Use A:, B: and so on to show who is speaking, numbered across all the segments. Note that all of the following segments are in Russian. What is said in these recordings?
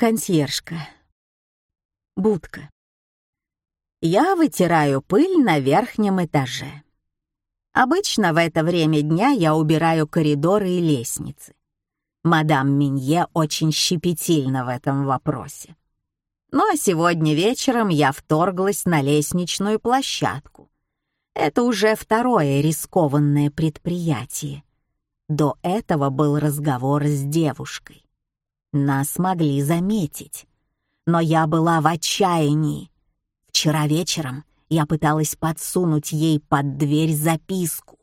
A: Консьержка. Будка. Я вытираю пыль на верхнем этаже. Обычно в это время дня я убираю коридоры и лестницы. Мадам Минье очень щепетильна в этом вопросе. Но сегодня вечером я вторглась на лестничную площадку. Это уже второе рискованное предприятие. До этого был разговор с девушкой. Нас могли заметить. Но я была в отчаянии. Вчера вечером я пыталась подсунуть ей под дверь записку,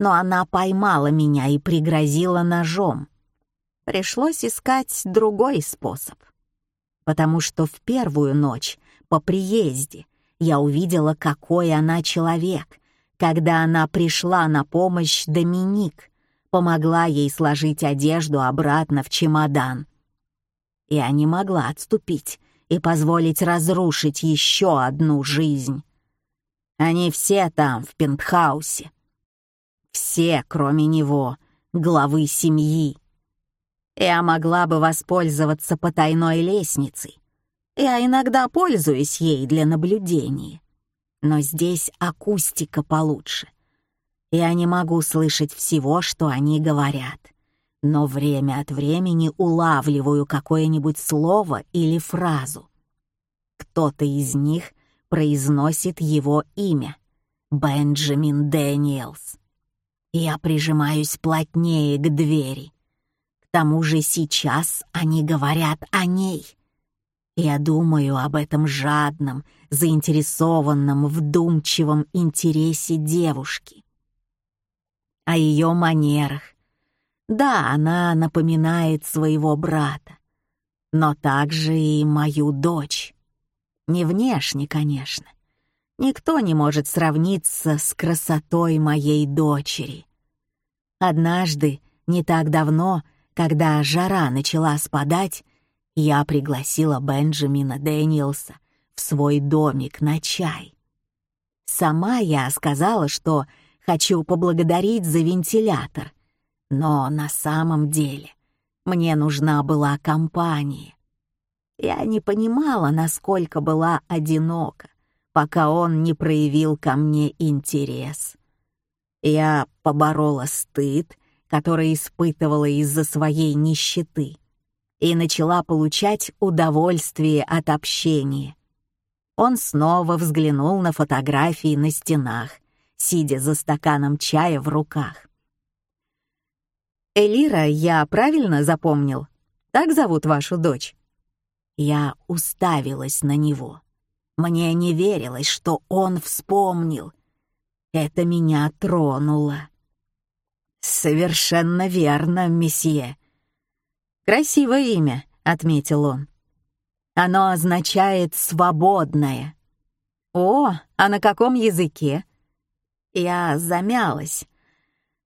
A: но она поймала меня и пригрозила ножом. Пришлось искать другой способ. Потому что в первую ночь по приезде я увидела, какой она человек, когда она пришла на помощь Доминик, помогла ей сложить одежду обратно в чемодан я не могла отступить и позволить разрушить еще одну жизнь. Они все там, в пентхаусе. Все, кроме него, главы семьи. Я могла бы воспользоваться потайной лестницей. Я иногда пользуюсь ей для наблюдения. Но здесь акустика получше. Я не могу слышать всего, что они говорят но время от времени улавливаю какое-нибудь слово или фразу. Кто-то из них произносит его имя — Бенджамин Дэниелс. Я прижимаюсь плотнее к двери. К тому же сейчас они говорят о ней. Я думаю об этом жадном, заинтересованном, вдумчивом интересе девушки. О ее манерах, да, она напоминает своего брата, но также и мою дочь. Не внешне, конечно. Никто не может сравниться с красотой моей дочери. Однажды, не так давно, когда жара начала спадать, я пригласила Бенджамина Дэниелса в свой домик на чай. Сама я сказала, что хочу поблагодарить за вентилятор — но на самом деле мне нужна была компания. Я не понимала, насколько была одинока, пока он не проявил ко мне интерес. Я поборола стыд, который испытывала из-за своей нищеты, и начала получать удовольствие от общения. Он снова взглянул на фотографии на стенах, сидя за стаканом чая в руках. Элира, я правильно запомнил? Так зовут вашу дочь?» Я уставилась на него. Мне не верилось, что он вспомнил. Это меня тронуло. «Совершенно верно, месье». «Красивое имя», — отметил он. «Оно означает «свободное». «О, а на каком языке?» Я замялась.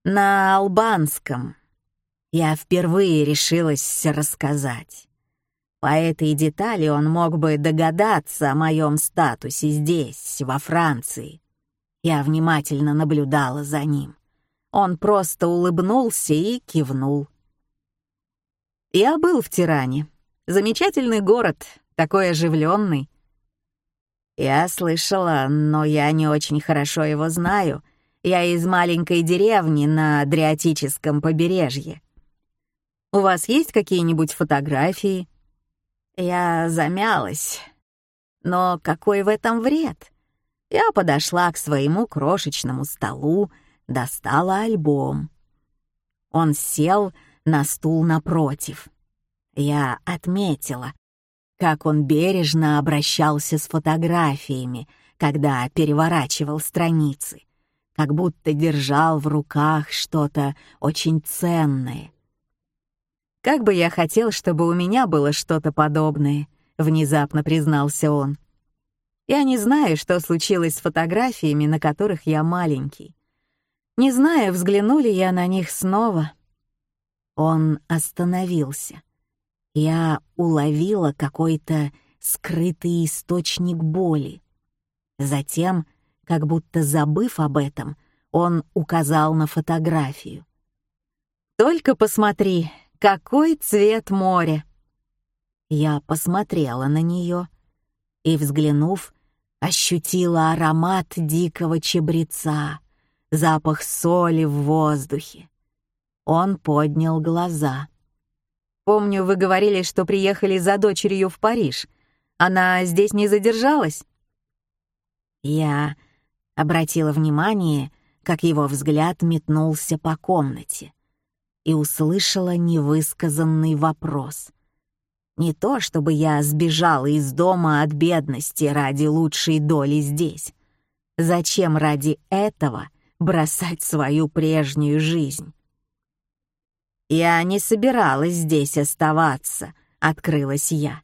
A: «На албанском», я впервые решилась рассказать. По этой детали он мог бы догадаться о моем статусе здесь, во Франции. Я внимательно наблюдала за ним. Он просто улыбнулся и кивнул. Я был в Тиране. Замечательный город, такой оживленный. Я слышала, но я не очень хорошо его знаю. Я из маленькой деревни на Адриатическом побережье. У вас есть какие-нибудь фотографии?» Я замялась. Но какой в этом вред? Я подошла к своему крошечному столу, достала альбом. Он сел на стул напротив. Я отметила, как он бережно обращался с фотографиями, когда переворачивал страницы, как будто держал в руках что-то очень ценное. «Как бы я хотел, чтобы у меня было что-то подобное», — внезапно признался он. «Я не знаю, что случилось с фотографиями, на которых я маленький. Не знаю, взгляну ли я на них снова». Он остановился. Я уловила какой-то скрытый источник боли. Затем, как будто забыв об этом, он указал на фотографию. «Только посмотри, какой цвет моря!» Я посмотрела на нее и, взглянув, ощутила аромат дикого чебреца, запах соли в воздухе. Он поднял глаза. «Помню, вы говорили, что приехали за дочерью в Париж. Она здесь не задержалась?» Я обратила внимание, как его взгляд метнулся по комнате и услышала невысказанный вопрос. Не то, чтобы я сбежала из дома от бедности ради лучшей доли здесь. Зачем ради этого бросать свою прежнюю жизнь? «Я не собиралась здесь оставаться», — открылась я.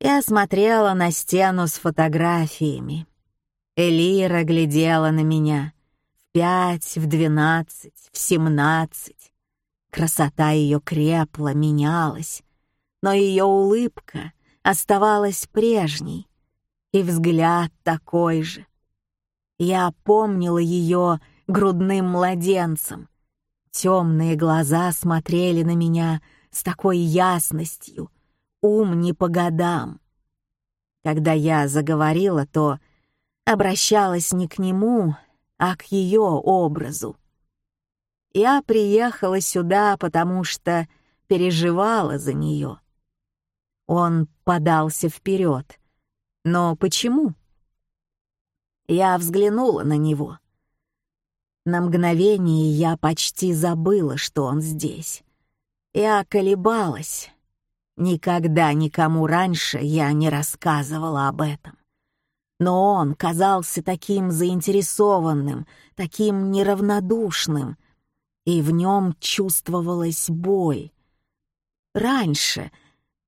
A: Я смотрела на стену с фотографиями. Элира глядела на меня в пять, в двенадцать, в семнадцать. Красота ее крепла, менялась, но ее улыбка оставалась прежней, и взгляд такой же. Я помнила ее грудным младенцем. Темные глаза смотрели на меня с такой ясностью, ум не по годам. Когда я заговорила, то обращалась не к нему, а к ее образу. Я приехала сюда, потому что переживала за нее. Он подался вперед. Но почему? Я взглянула на него. На мгновение я почти забыла, что он здесь. Я колебалась. Никогда никому раньше я не рассказывала об этом. Но он казался таким заинтересованным, таким неравнодушным, и в нем чувствовалась боль. Раньше —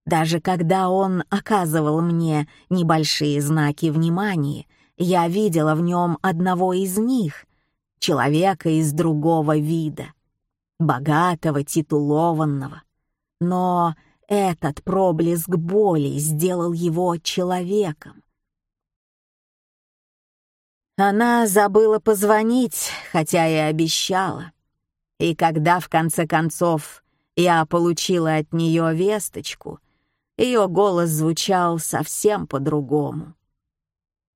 A: даже когда он оказывал мне небольшие знаки внимания, я видела в нем одного из них, человека из другого вида, богатого, титулованного. Но этот проблеск боли сделал его человеком. Она забыла позвонить, хотя и обещала. И когда, в конце концов, я получила от нее весточку — ее голос звучал совсем по-другому.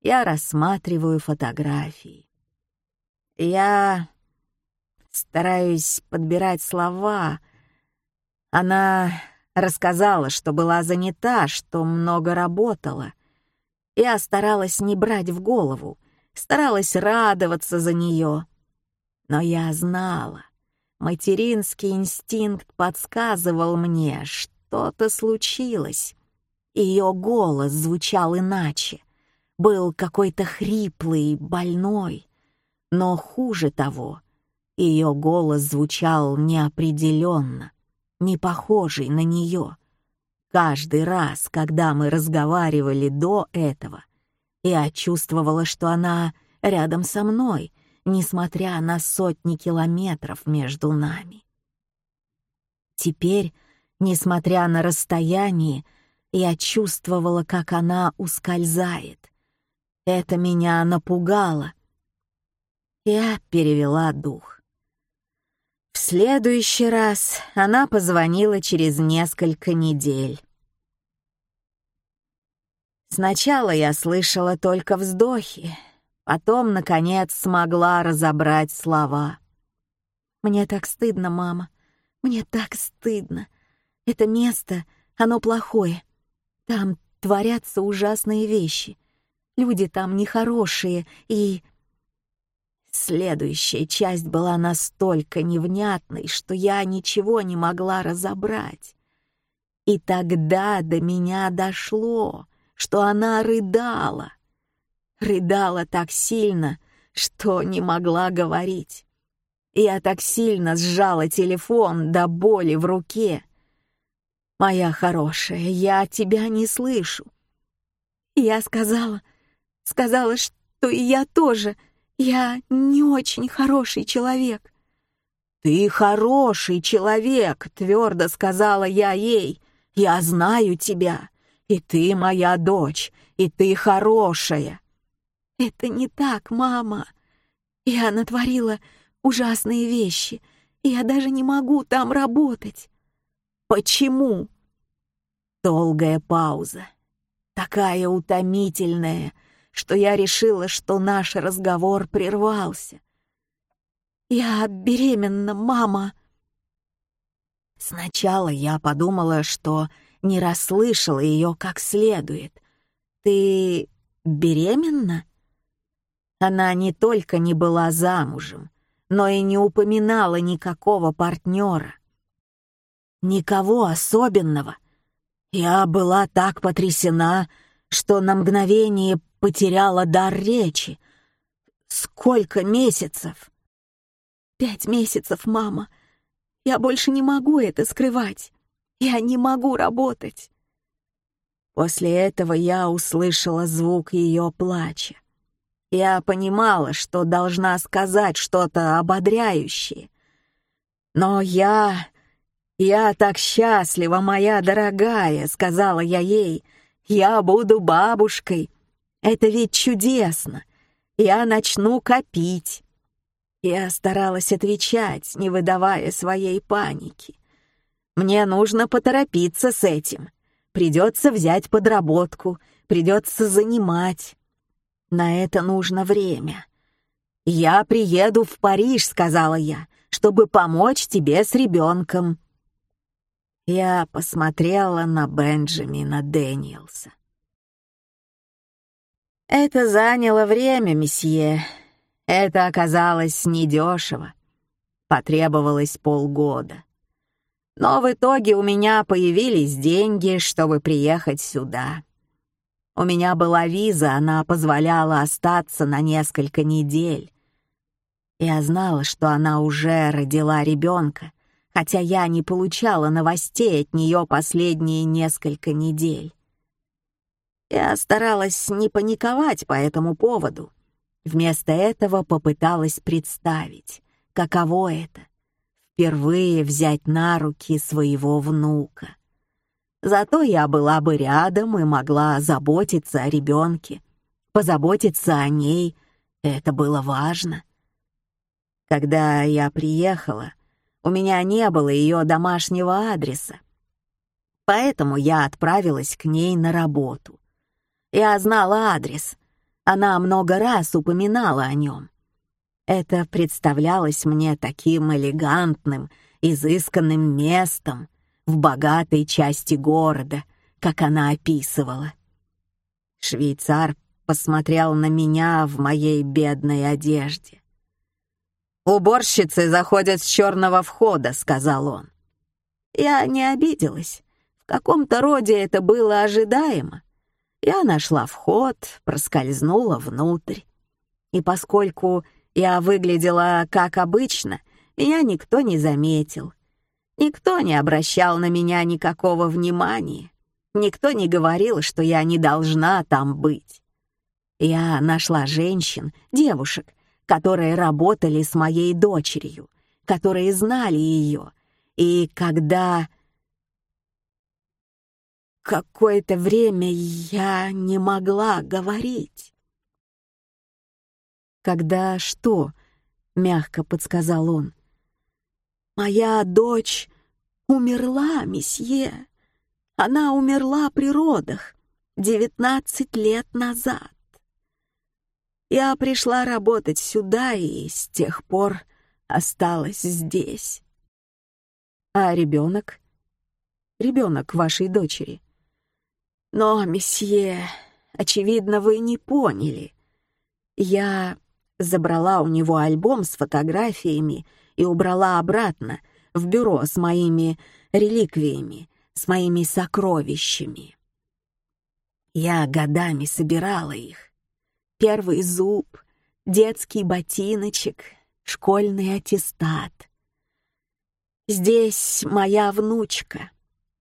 A: Я рассматриваю фотографии. Я стараюсь подбирать слова. Она рассказала, что была занята, что много работала. Я старалась не брать в голову, старалась радоваться за нее. Но я знала, материнский инстинкт подсказывал мне, что что-то случилось. Ее голос звучал иначе. Был какой-то хриплый, больной. Но хуже того, ее голос звучал неопределенно, не похожий на нее. Каждый раз, когда мы разговаривали до этого, я чувствовала, что она рядом со мной, несмотря на сотни километров между нами. Теперь Несмотря на расстояние, я чувствовала, как она ускользает. Это меня напугало. Я перевела дух. В следующий раз она позвонила через несколько недель. Сначала я слышала только вздохи, потом, наконец, смогла разобрать слова. «Мне так стыдно, мама, мне так стыдно», это место, оно плохое. Там творятся ужасные вещи. Люди там нехорошие, и... Следующая часть была настолько невнятной, что я ничего не могла разобрать. И тогда до меня дошло, что она рыдала. Рыдала так сильно, что не могла говорить. Я так сильно сжала телефон до боли в руке, «Моя хорошая, я тебя не слышу». Я сказала, сказала, что и я тоже, я не очень хороший человек. «Ты хороший человек», — твердо сказала я ей. «Я знаю тебя, и ты моя дочь, и ты хорошая». «Это не так, мама. Я натворила ужасные вещи, я даже не могу там работать. «Почему?» Долгая пауза. Такая утомительная, что я решила, что наш разговор прервался. «Я беременна, мама!» Сначала я подумала, что не расслышала ее как следует. «Ты беременна?» Она не только не была замужем, но и не упоминала никакого партнера. Никого особенного. Я была так потрясена, что на мгновение потеряла дар речи. Сколько месяцев? Пять месяцев, мама. Я больше не могу это скрывать. Я не могу работать. После этого я услышала звук ее плача. Я понимала, что должна сказать что-то ободряющее. Но я... «Я так счастлива, моя дорогая», — сказала я ей. «Я буду бабушкой. Это ведь чудесно. Я начну копить. Я старалась отвечать, не выдавая своей паники. Мне нужно поторопиться с этим. Придется взять подработку, придется занимать. На это нужно время. «Я приеду в Париж», — сказала я, «чтобы помочь тебе с ребенком». Я посмотрела на Бенджамина Дэниелса. «Это заняло время, месье», это оказалось недешево. Потребовалось полгода. Но в итоге у меня появились деньги, чтобы приехать сюда. У меня была виза, она позволяла остаться на несколько недель. Я знала, что она уже родила ребенка, хотя я не получала новостей от нее последние несколько недель. Я старалась не паниковать по этому поводу. Вместо этого попыталась представить, каково это — впервые взять на руки своего внука. Зато я была бы рядом и могла заботиться о ребенке, позаботиться о ней, это было важно. Когда я приехала, у меня не было ее домашнего адреса, поэтому я отправилась к ней на работу. Я знала адрес, она много раз упоминала о нем. Это представлялось мне таким элегантным, изысканным местом в богатой части города, как она описывала. Швейцар посмотрел на меня в моей бедной одежде. «Уборщицы заходят с черного входа», — сказал он. Я не обиделась. В каком-то роде это было ожидаемо. Я нашла вход, проскользнула внутрь. И поскольку я выглядела как обычно, меня никто не заметил. Никто не обращал на меня никакого внимания. Никто не говорил, что я не должна там быть. Я нашла женщин, девушек, которые работали с моей дочерью, которые знали ее. И когда Какое-то время я не могла говорить. «Когда что?» — мягко подсказал он. «Моя дочь умерла, месье. Она умерла при родах девятнадцать лет назад. Я пришла работать сюда и с тех пор осталась здесь. А ребенок? Ребенок вашей дочери? Но, месье, очевидно, вы не поняли. Я забрала у него альбом с фотографиями и убрала обратно в бюро с моими реликвиями, с моими сокровищами. Я годами собирала их. Первый зуб, детский ботиночек, школьный аттестат. Здесь моя внучка.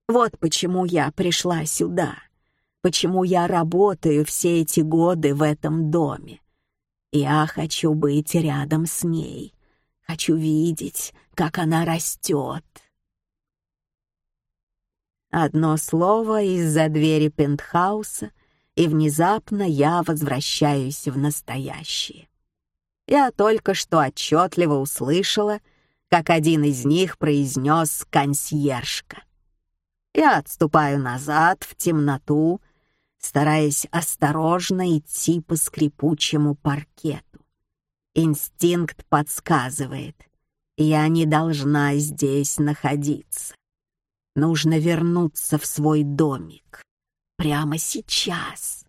A: Вот почему я пришла сюда почему я работаю все эти годы в этом доме. Я хочу быть рядом с ней, хочу видеть, как она растет. Одно слово из-за двери пентхауса, и внезапно я возвращаюсь в настоящее. Я только что отчетливо услышала, как один из них произнес «консьержка». Я отступаю назад в темноту, стараясь осторожно идти по скрипучему паркету. Инстинкт подсказывает, я не должна здесь находиться. Нужно вернуться в свой домик. Прямо сейчас.